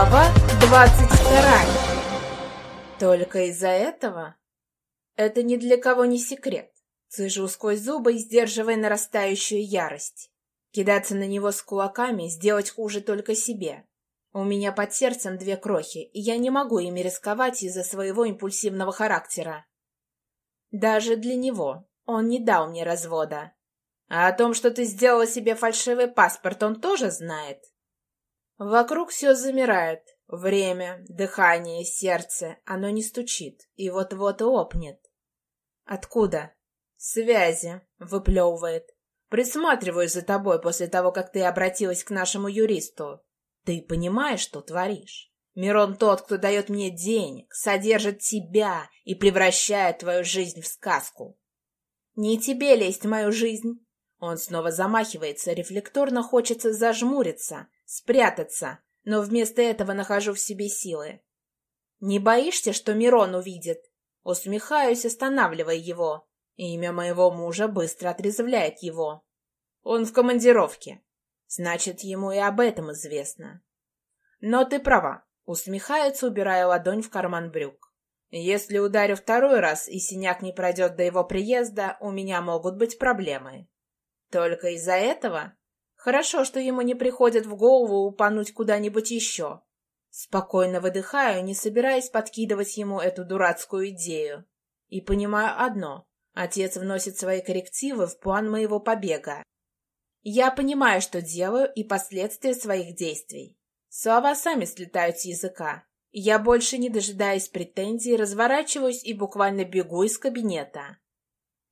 Глава двадцать вторая. Только из-за этого? Это ни для кого не секрет. Цежу сквозь зубы, сдерживая нарастающую ярость. Кидаться на него с кулаками, сделать хуже только себе. У меня под сердцем две крохи, и я не могу ими рисковать из-за своего импульсивного характера. Даже для него он не дал мне развода. А о том, что ты сделала себе фальшивый паспорт, он тоже знает. Вокруг все замирает. Время, дыхание, сердце. Оно не стучит и вот-вот лопнет. Откуда? Связи, выплевывает. Присматриваюсь за тобой после того, как ты обратилась к нашему юристу. Ты понимаешь, что творишь? Мирон тот, кто дает мне денег, содержит тебя и превращает твою жизнь в сказку. Не тебе лезть в мою жизнь. Он снова замахивается, рефлекторно хочется зажмуриться, спрятаться, но вместо этого нахожу в себе силы. Не боишься, что Мирон увидит? Усмехаюсь, останавливая его. Имя моего мужа быстро отрезвляет его. Он в командировке. Значит, ему и об этом известно. Но ты права. Усмехается, убирая ладонь в карман брюк. Если ударю второй раз, и синяк не пройдет до его приезда, у меня могут быть проблемы. Только из-за этого? Хорошо, что ему не приходит в голову упануть куда-нибудь еще. Спокойно выдыхаю, не собираясь подкидывать ему эту дурацкую идею. И понимаю одно. Отец вносит свои коррективы в план моего побега. Я понимаю, что делаю, и последствия своих действий. Слова сами слетают с языка. Я больше не дожидаясь претензий, разворачиваюсь и буквально бегу из кабинета.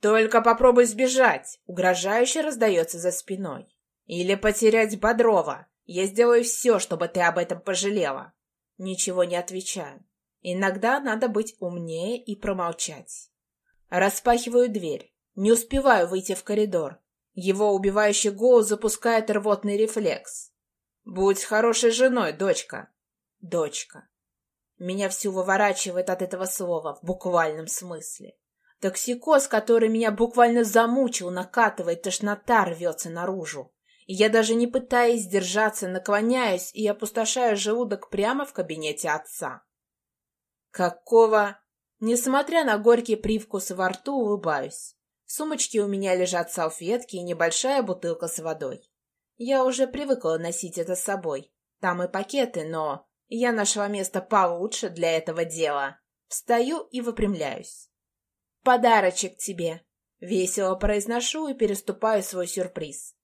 «Только попробуй сбежать!» — угрожающе раздается за спиной. «Или потерять Бодрова. Я сделаю все, чтобы ты об этом пожалела». Ничего не отвечаю. Иногда надо быть умнее и промолчать. Распахиваю дверь. Не успеваю выйти в коридор. Его убивающий голос запускает рвотный рефлекс. «Будь хорошей женой, дочка!» «Дочка!» Меня всю выворачивает от этого слова, в буквальном смысле. Токсикоз, который меня буквально замучил, накатывает, тошнота рвется наружу. И я даже не пытаясь сдержаться, наклоняюсь и опустошаю желудок прямо в кабинете отца. Какого? Несмотря на горький привкус во рту, улыбаюсь. В сумочке у меня лежат салфетки и небольшая бутылка с водой. Я уже привыкла носить это с собой. Там и пакеты, но я нашла место получше для этого дела. Встаю и выпрямляюсь. «Подарочек тебе!» Весело произношу и переступаю свой сюрприз.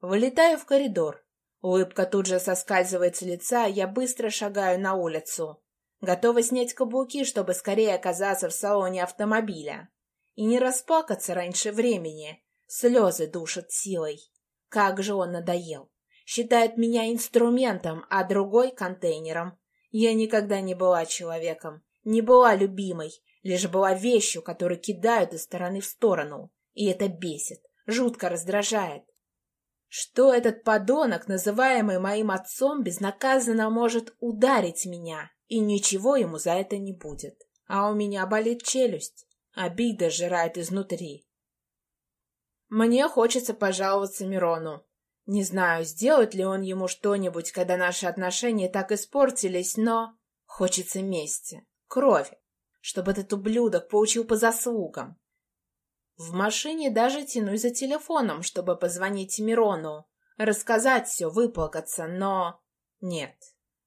Вылетаю в коридор. Улыбка тут же соскальзывает с лица, я быстро шагаю на улицу. Готова снять каблуки, чтобы скорее оказаться в салоне автомобиля. И не расплакаться раньше времени. Слезы душат силой. Как же он надоел. Считает меня инструментом, а другой — контейнером. Я никогда не была человеком, не была любимой, лишь была вещью, которую кидают из стороны в сторону. И это бесит, жутко раздражает. Что этот подонок, называемый моим отцом, безнаказанно может ударить меня, и ничего ему за это не будет. А у меня болит челюсть. Обида жирает изнутри. Мне хочется пожаловаться Мирону. Не знаю, сделает ли он ему что-нибудь, когда наши отношения так испортились, но... Хочется мести, крови, чтобы этот ублюдок получил по заслугам. В машине даже тянусь за телефоном, чтобы позвонить Мирону, рассказать все, выплакаться, но... Нет.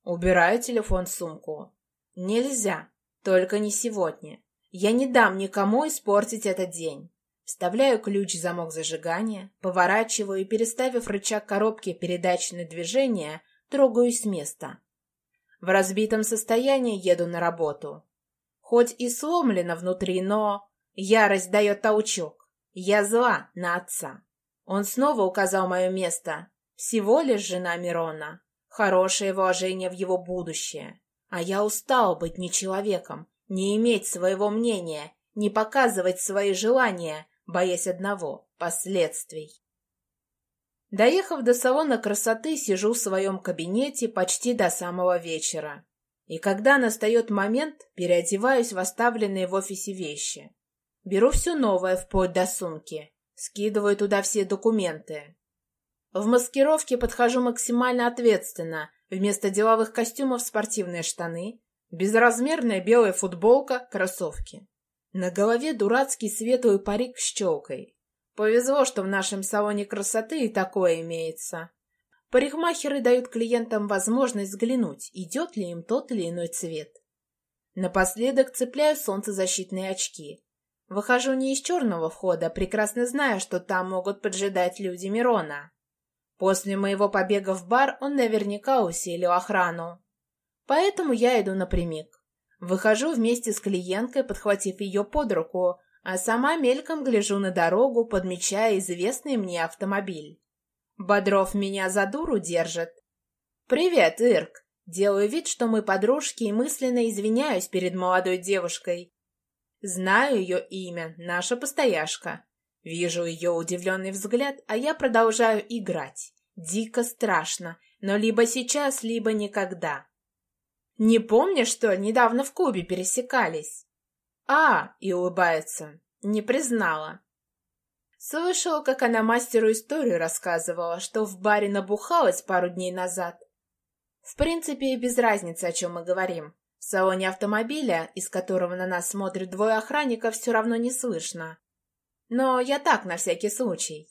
Убираю телефон в сумку. Нельзя. Только не сегодня. Я не дам никому испортить этот день. Вставляю ключ в замок зажигания, поворачиваю и, переставив рычаг коробки передач на движение, трогаюсь с места. В разбитом состоянии еду на работу. Хоть и сломлено внутри, но... Ярость дает толчок. Я зла на отца. Он снова указал мое место. Всего лишь жена Мирона. Хорошее вложение в его будущее. А я устал быть не человеком, не иметь своего мнения, не показывать свои желания, боясь одного — последствий. Доехав до салона красоты, сижу в своем кабинете почти до самого вечера. И когда настает момент, переодеваюсь в оставленные в офисе вещи. Беру все новое, вплоть до сумки. Скидываю туда все документы. В маскировке подхожу максимально ответственно, Вместо деловых костюмов спортивные штаны, безразмерная белая футболка, кроссовки. На голове дурацкий светлый парик с челкой. Повезло, что в нашем салоне красоты и такое имеется. Парикмахеры дают клиентам возможность взглянуть, идет ли им тот или иной цвет. Напоследок цепляю солнцезащитные очки. Выхожу не из черного входа, прекрасно зная, что там могут поджидать люди Мирона. После моего побега в бар он наверняка усилил охрану. Поэтому я иду напрямик. Выхожу вместе с клиенткой, подхватив ее под руку, а сама мельком гляжу на дорогу, подмечая известный мне автомобиль. Бодров меня за дуру держит. «Привет, Ирк!» Делаю вид, что мы подружки и мысленно извиняюсь перед молодой девушкой. Знаю ее имя, наша постояшка. Вижу ее удивленный взгляд, а я продолжаю играть. Дико страшно, но либо сейчас, либо никогда. Не помнишь, что недавно в клубе пересекались? А, и улыбается. Не признала. Слышал, как она мастеру историю рассказывала, что в баре набухалась пару дней назад. В принципе, без разницы, о чем мы говорим. В салоне автомобиля, из которого на нас смотрят двое охранников, все равно не слышно. Но я так, на всякий случай.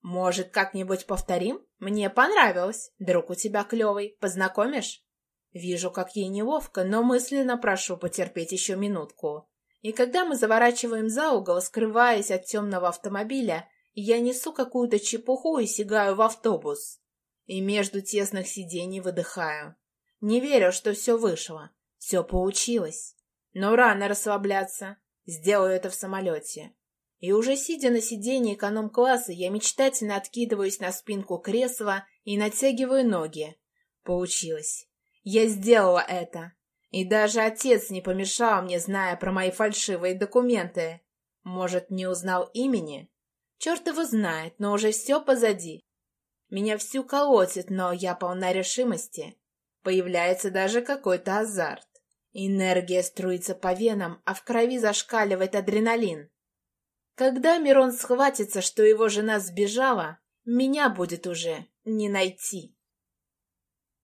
Может, как-нибудь повторим? Мне понравилось. Друг у тебя клевый. Познакомишь? Вижу, как ей неловко, но мысленно прошу потерпеть еще минутку. И когда мы заворачиваем за угол, скрываясь от темного автомобиля, я несу какую-то чепуху и сигаю в автобус. И между тесных сидений выдыхаю. Не верю, что все вышло. Все получилось. Но рано расслабляться. Сделаю это в самолете. И уже сидя на сиденье эконом-класса, я мечтательно откидываюсь на спинку кресла и натягиваю ноги. Получилось. Я сделала это. И даже отец не помешал мне, зная про мои фальшивые документы. Может, не узнал имени? Черт его знает, но уже все позади. Меня всю колотит, но я полна решимости. Появляется даже какой-то азарт. Энергия струится по венам, а в крови зашкаливает адреналин. Когда Мирон схватится, что его жена сбежала, меня будет уже не найти.